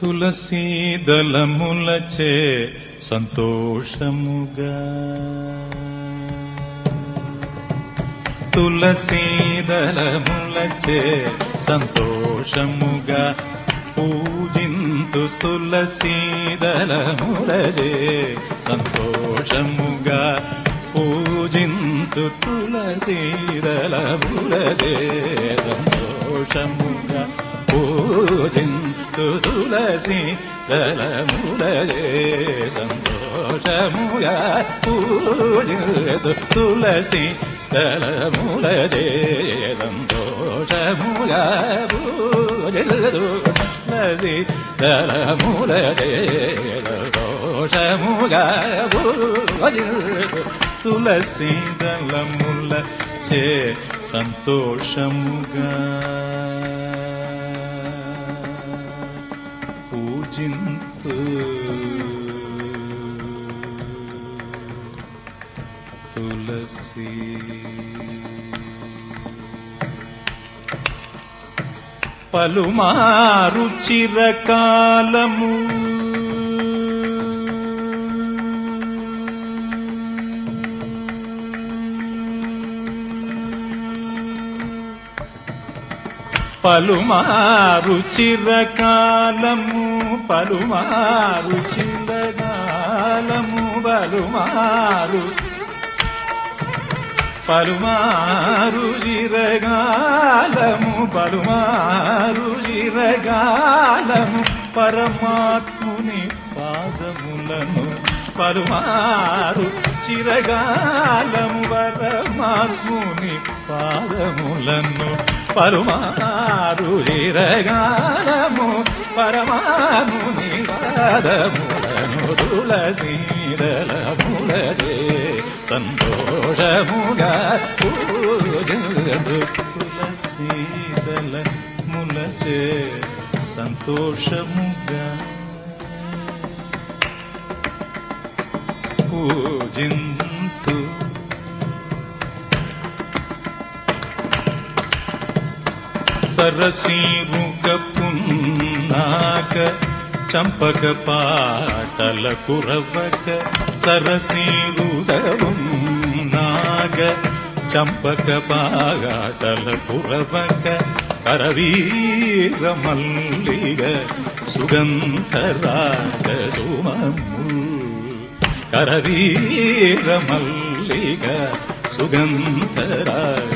తులసీ దళములచే సంతోషముగా. తులసీ దళములచే సంతోషముగా పూజింతు తులసీ దళములచే సంతోషముగా పూజింతు ತುಳಸಿ ದಲ ಮುಡದೆ ಸಂತೋಷಮುಯ ಪೂಜದು ತುಳಸಿ ದಲ ಮುಡದೆ ಸಂತೋಷಮುಯ ಪೂಜದು ತುಳಸಿ ದಲ ಮುಡದೆ ಸಂತೋಷಮುಯ ಪೂಜದು ತುಳಸಿ ದಲ ಮುಲ ಚೇ ಸಂತೋಷಮುಗ పూజింతు తులసి. పలుమారు చిరకాలము పలుమారు చిరకాలము పలుమారు చిరకాలము పలుమారు పలుమారు చిరగాలము పలుమారు చిరగాలము పరమాత్ముని పాదములను పలుమారు చిరగాలము పరమాత్ముని పాదములను పరుమారు చిరగాలము పరమాను పాదములను తులసీదలములజే సంతోషముగా పూజలు తులసీదల ములచే సంతోషముగా పూజింతు సరసీరుగ పున్నాక చంపక పాటల కురవక సరసీరుగపున్నాక చంపక పాటల కురవక కరవీర మల్లిగ సుగంధరాజ సుమము కరవీర మల్లిగ సుగంధరాజ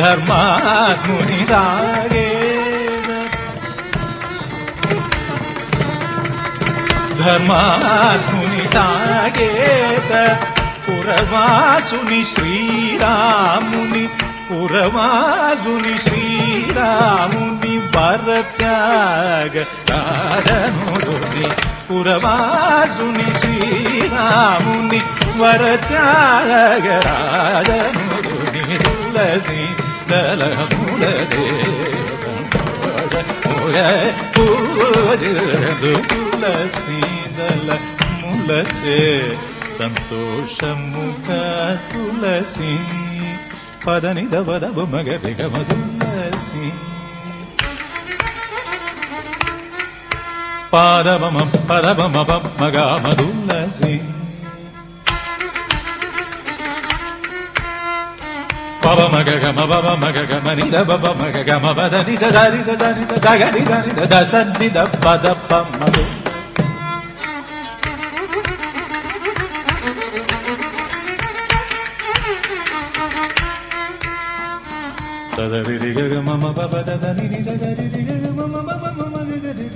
धर्मात्मनि सागे धर्मात्मनि सा पुरवासुनि श्रीरामुनि पुरवासुनि श्रीरामुनि वरत्याग उरवा पुरवासुनि श्रीरामुनि वरत्याग राजनुनि तुलसी రాజనుని తులసీదల ములచే సంతోషము తులసి పదని దవదవు మగ బిగమ తులసి పాదమమ పదమమ మగమ పవ మగ గమ పవ మగ గమ నిద బబ మగ గమ పద నిజ దారి దారి దగరి దారి దస నిద పద పమ్మదు సదరి రిగ మమ పవ దరి నిజ దరి రిగ మమ పవ మమ గ రి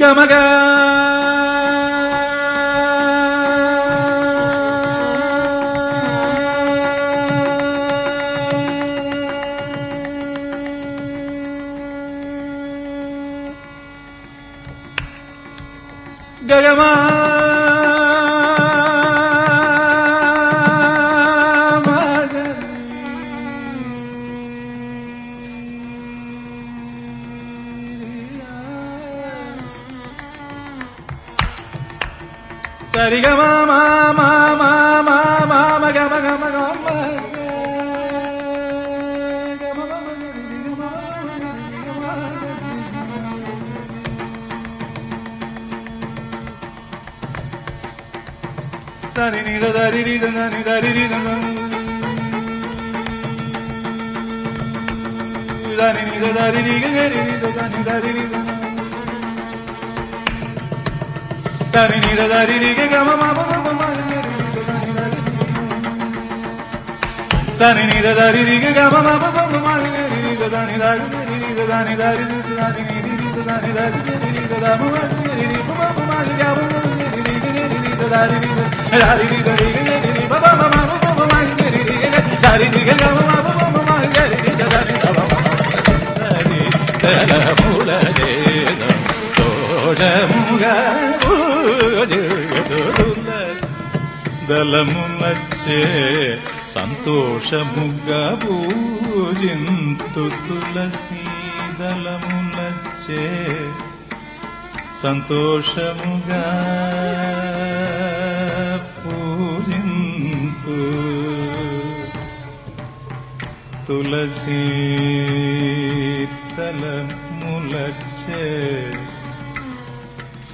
गमग। गगमा। சரிக மாமா மாமா மாமா மக மக மக சரி நித தரி நிதனி தரி நிதனி தரி நித தரி நிகரி நித தனி தரி நிதனி dari ni da dari ni ga ga ma ma ma ma ma dari ni da dari ni ga ga ma ma ma ma ma ma dari ni da dari dari dari ni da dari dari dari ni ni da dari dari dari ni da da ma ma dari ni ma ma ma ga ma ma dari ni ni ni ni da dari ni dari ni dari ni ni ma ma ma ma ma ma dari ni dari ni ga ma ma ma ma ma dari ni da dari da ma ma dari da da mu la de da do da mu ga దళము నచ్చే సంతోషముగా పూజింతు తులసి దళము నచ్చే సంతోషముగా పూజింతు తులసి తలములచ్చే